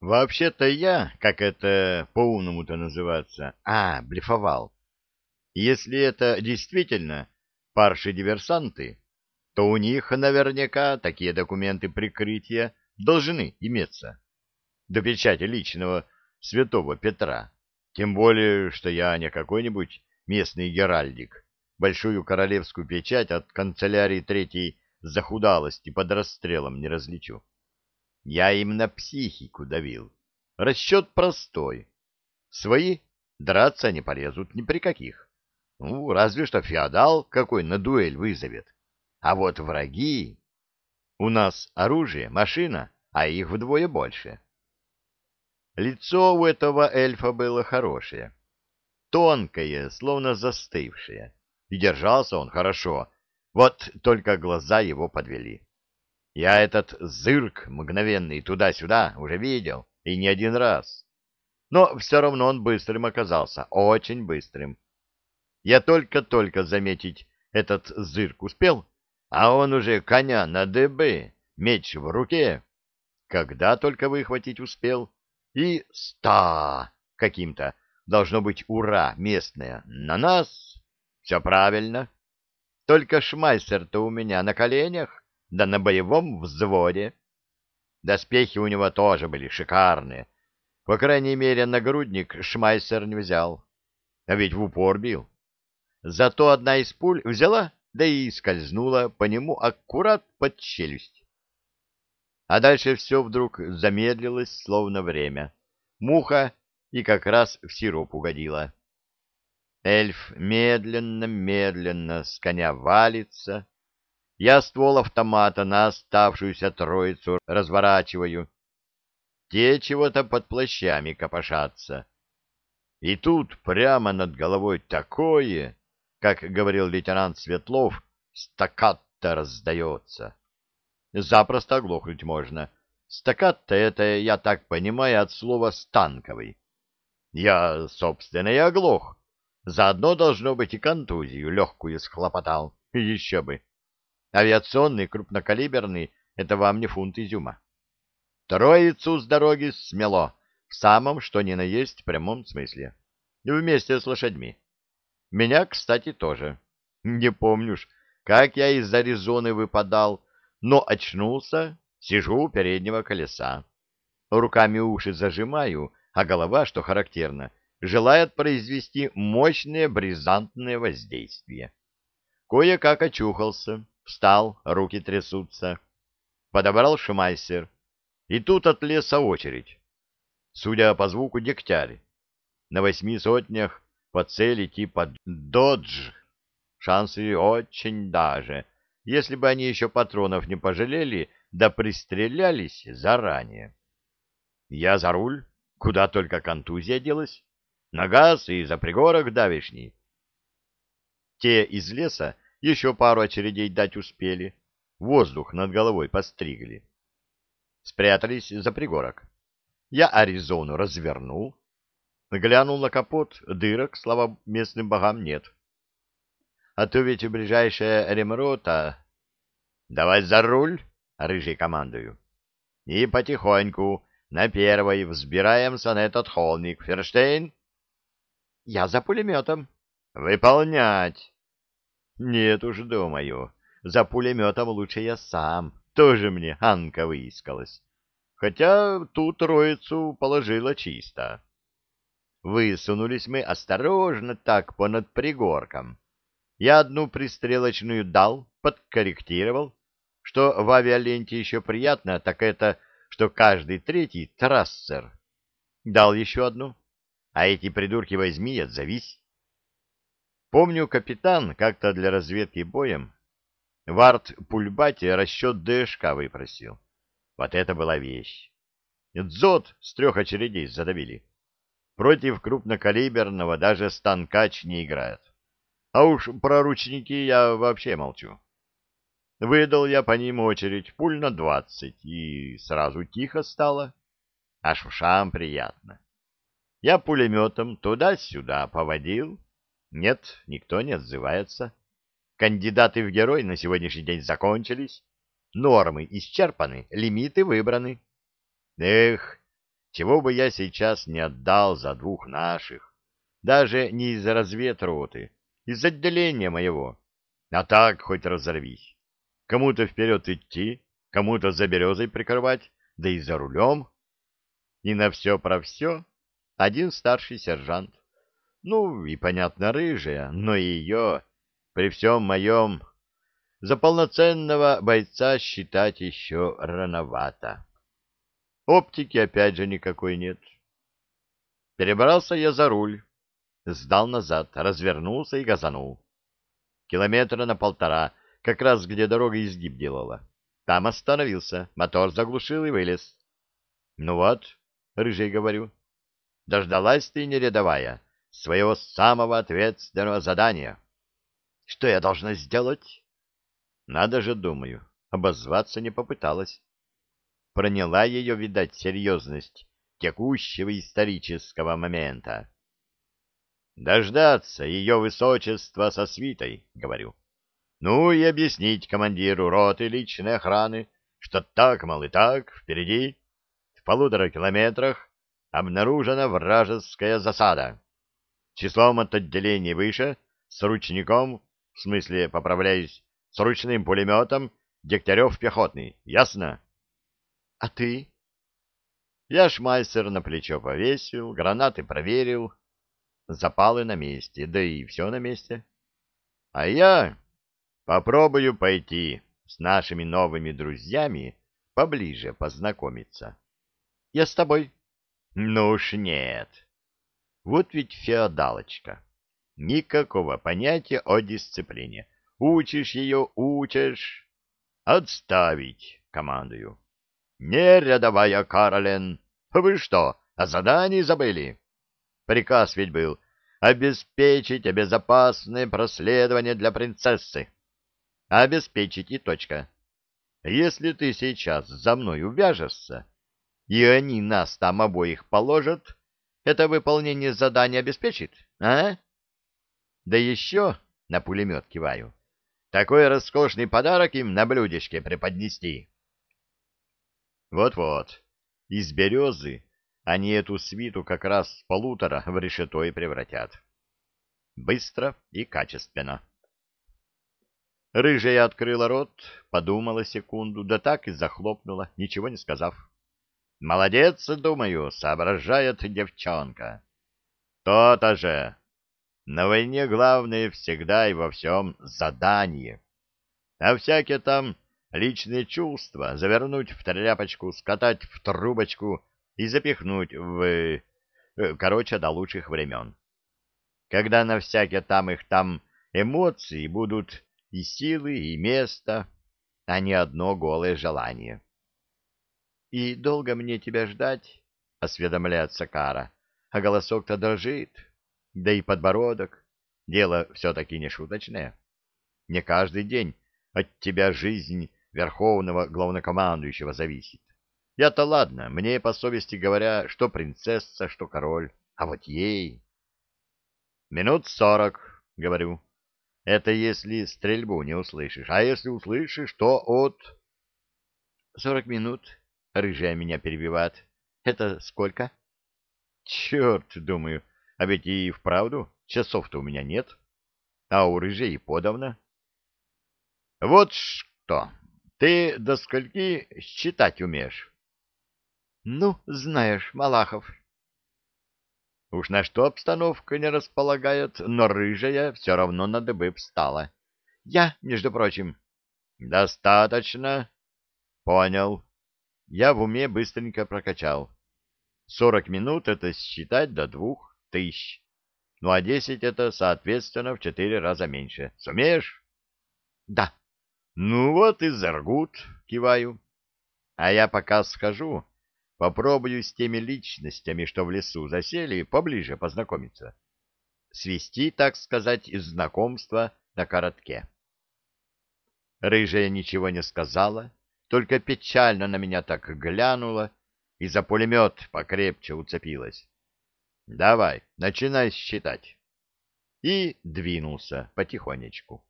Вообще-то я, как это по-умному-то называется, а, блефовал. Если это действительно парши-диверсанты, то у них наверняка такие документы прикрытия должны иметься. До печати личного святого Петра. Тем более, что я не какой-нибудь местный геральдик. Большую королевскую печать от канцелярии третьей захудалости под расстрелом не различу. Я им на психику давил. Расчет простой. Свои драться не полезут ни при каких. Ну, разве что феодал какой на дуэль вызовет. А вот враги... У нас оружие, машина, а их вдвое больше. Лицо у этого эльфа было хорошее. Тонкое, словно застывшее. И держался он хорошо. Вот только глаза его подвели. Я этот зырк мгновенный туда-сюда уже видел, и не один раз. Но все равно он быстрым оказался, очень быстрым. Я только-только заметить этот зырк успел, а он уже коня на ДБ, меч в руке. Когда только выхватить успел, и ста каким-то, должно быть ура местное, на нас. Все правильно. Только шмайсер-то у меня на коленях да на боевом взводе. Доспехи у него тоже были шикарные. По крайней мере, нагрудник Шмайсер не взял. А ведь в упор бил. Зато одна из пуль взяла, да и скользнула по нему аккурат под челюсть. А дальше все вдруг замедлилось, словно время. Муха и как раз в сироп угодила. Эльф медленно-медленно с коня валится, я ствол автомата на оставшуюся троицу разворачиваю. Те чего-то под плащами копошатся. И тут прямо над головой такое, как говорил лейтенант Светлов, стаккатто раздается. Запросто оглохнуть можно. Стаккатто — это, я так понимаю, от слова «станковый». Я, собственно, и оглох. Заодно, должно быть, и контузию легкую схлопотал. Еще бы. Авиационный, крупнокалиберный — это вам не фунт изюма. Троицу с дороги смело, в самом что ни на есть прямом смысле. Вместе с лошадьми. Меня, кстати, тоже. Не помнишь, как я из Аризоны выпадал, но очнулся, сижу у переднего колеса. Руками уши зажимаю, а голова, что характерно, желает произвести мощное бризантное воздействие. Кое-как очухался, Встал, руки трясутся. Подобрал шмайсер. И тут от леса очередь. Судя по звуку, дегтярь. На восьми сотнях по цели типа «Додж». Шансы очень даже, если бы они еще патронов не пожалели, да пристрелялись заранее. Я за руль, куда только контузия делась. На газ и за пригорок давишний. Те из леса еще пару очередей дать успели. Воздух над головой постригли. Спрятались за пригорок. Я Аризону развернул. Глянул на капот, дырок, слава местным богам, нет. А то ведь ближайшая ремрота... Давай за руль, рыжий командую. И потихоньку на первой взбираемся на этот холмик. Ферштейн? Я за пулеметом. Выполнять. Нет уж, думаю, за пулеметом лучше я сам. Тоже мне Анка выискалась. Хотя тут троицу положила чисто. Высунулись мы осторожно так понад пригорком. Я одну пристрелочную дал, подкорректировал. Что в авиаленте еще приятно, так это, что каждый третий трассер. Дал еще одну. А эти придурки возьми и отзовись. Помню, капитан как-то для разведки боем в арт-пульбате расчет ДШК выпросил. Вот это была вещь. Дзот с трех очередей задавили. Против крупнокалиберного даже станкач не играет. А уж про ручники я вообще молчу. Выдал я по ним очередь пуль на двадцать, и сразу тихо стало. Аж ушам приятно. Я пулеметом туда-сюда поводил, нет, никто не отзывается. Кандидаты в герой на сегодняшний день закончились. Нормы исчерпаны, лимиты выбраны. Эх, чего бы я сейчас не отдал за двух наших, даже не из разведроты, из отделения моего. А так хоть разорвись. Кому-то вперед идти, кому-то за березой прикрывать, да и за рулем. И на все про все один старший сержант. Ну, и, понятно, рыжая, но ее, при всем моем, за полноценного бойца считать еще рановато. Оптики опять же никакой нет. Перебрался я за руль, сдал назад, развернулся и газанул. Километра на полтора, как раз где дорога изгиб делала. Там остановился, мотор заглушил и вылез. Ну вот, рыжий говорю, дождалась ты, не рядовая, своего самого ответственного задания. Что я должна сделать? Надо же, думаю, обозваться не попыталась проняла ее, видать, серьезность текущего исторического момента. «Дождаться ее высочества со свитой», — говорю. «Ну и объяснить командиру роты личной охраны, что так, мол, и так, впереди, в полутора километрах, обнаружена вражеская засада. Числом от отделения выше, с ручником, в смысле, поправляюсь, с ручным пулеметом, Дегтярев пехотный, ясно?» А ты? Я шмайсер на плечо повесил, гранаты проверил, запалы на месте, да и все на месте. А я попробую пойти с нашими новыми друзьями поближе познакомиться. Я с тобой. Ну уж нет. Вот ведь феодалочка. Никакого понятия о дисциплине. Учишь ее, учишь. Отставить, командую. «Не, рядовая Каролин, вы что, о задании забыли? Приказ ведь был обеспечить безопасное проследование для принцессы. Обеспечить и точка. Если ты сейчас за мной увяжешься, и они нас там обоих положат, это выполнение задания обеспечит, а? Да еще, на пулемет киваю, такой роскошный подарок им на блюдечке преподнести. Вот-вот, из березы они эту свиту как раз с полутора в решето и превратят. Быстро и качественно. Рыжая открыла рот, подумала секунду, да так и захлопнула, ничего не сказав. «Молодец, думаю, соображает девчонка». «То-то же! На войне главное всегда и во всем задание. А всякие там личные чувства завернуть в тряпочку, скатать в трубочку и запихнуть в... Э, короче, до лучших времен. Когда на всякие там их там эмоции будут и силы, и место, а не одно голое желание. — И долго мне тебя ждать? — осведомляется Кара. А голосок-то дрожит, да и подбородок. Дело все-таки не шуточное. Не каждый день от тебя жизнь верховного главнокомандующего зависит. Я-то ладно, мне, по совести говоря, что принцесса, что король, а вот ей... Минут сорок, говорю. Это если стрельбу не услышишь, а если услышишь, то от... Сорок минут, рыжая меня перебивает. Это сколько? Черт, думаю, а ведь и вправду часов-то у меня нет, а у рыжей подавно. Вот что, ты до скольки считать умеешь? — Ну, знаешь, Малахов. Уж на что обстановка не располагает, но рыжая все равно на дыбы встала. Я, между прочим. — Достаточно. — Понял. Я в уме быстренько прокачал. Сорок минут — это считать до двух тысяч. Ну, а десять — это, соответственно, в четыре раза меньше. Сумеешь? — Да. Ну вот и заргут, киваю. А я пока схожу, попробую с теми личностями, что в лесу засели, поближе познакомиться. Свести, так сказать, из знакомства на коротке. Рыжая ничего не сказала, только печально на меня так глянула и за пулемет покрепче уцепилась. Давай, начинай считать. И двинулся потихонечку.